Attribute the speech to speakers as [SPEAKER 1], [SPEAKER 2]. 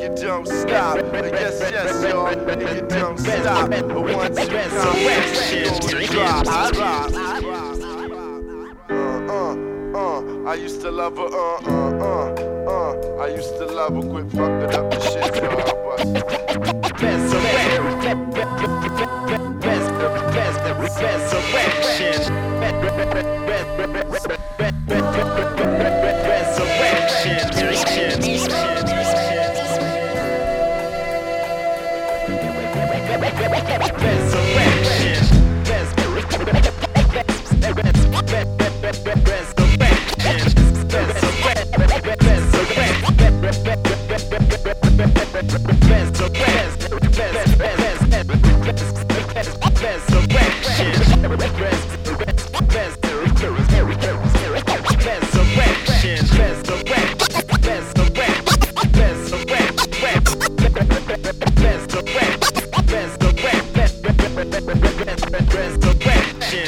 [SPEAKER 1] you don't stop. Yes, yes, y'all, you don't stop. One, two, resurrection, drop, drop. Uh, uh, uh, I used to love her, uh, uh, uh, uh. I used to love her, quit fucking up the shit, y'all. But Resurrection. resurrection.